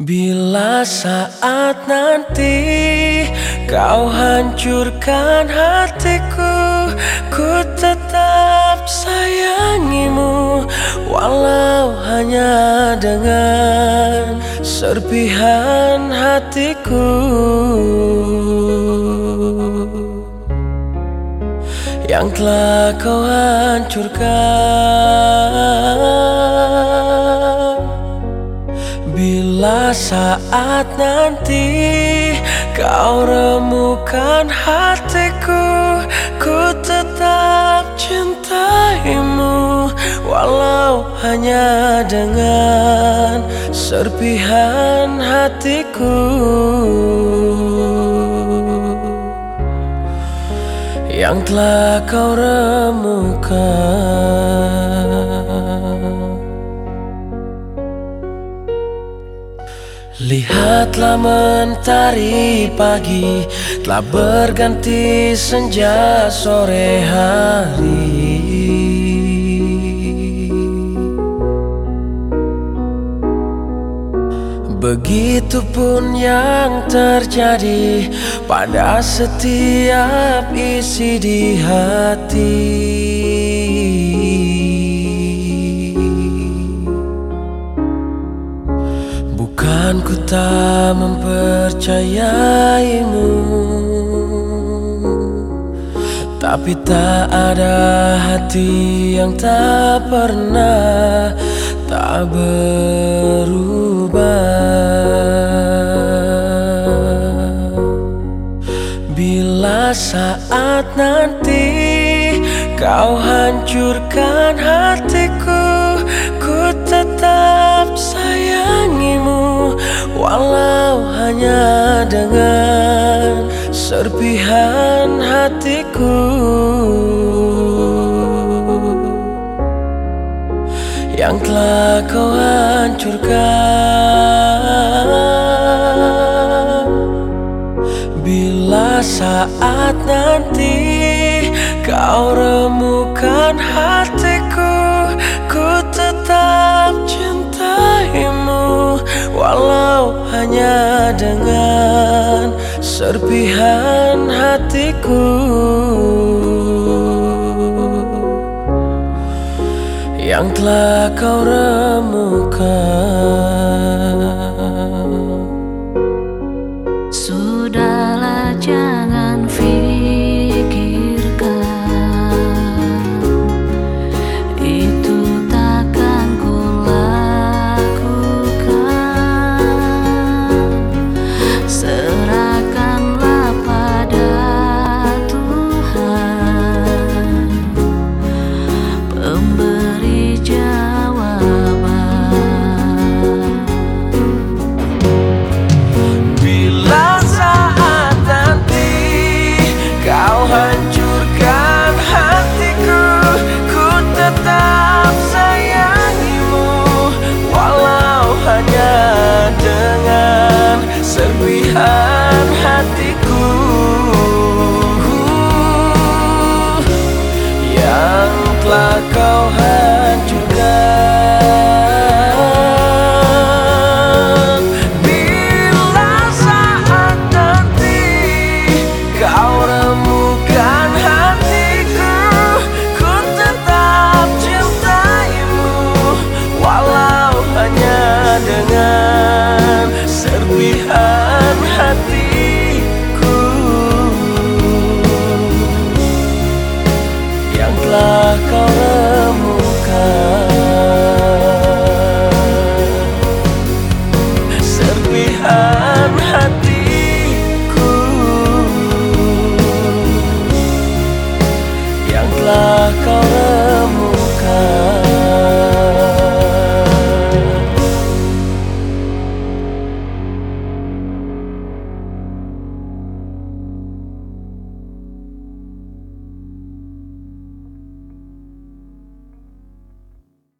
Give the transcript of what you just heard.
Bila saat nanti kau hancurkan hatiku Ku tetap sayangimu Walau hanya dengan serpihan hatiku. Yang telah kau hancurkan saat nanti kau remukan hatiku Ku tetap cintaimu Walau hanya dengan serpihan hatiku. Yang telah kau remukan Lihatlah mentari pagi Telah berganti senja sore hari. Begitupun yang terjadi Pada setiap isi di hati Bukan ku tak mempercayaimu. Tapi tak ada hati yang tak pernah Tak berubah. Bila saat nanti kau hancurkan hatiku Ku tetap sayangimu Walau hanya dengan serpihan hatiku. Yang telah kau hancurkan. Bila saat nanti kau remukan hatiku Ku tetap cintaimu. Walau hanya dengan serpihan hatiku. Yang telah kau remukan. Sudahlah serpihan hatiku. Yang telah kau hancurkan. Bila saat nanti kau remukan hatiku Ku tetap cintaimu Walau hanya dengan serpihan I.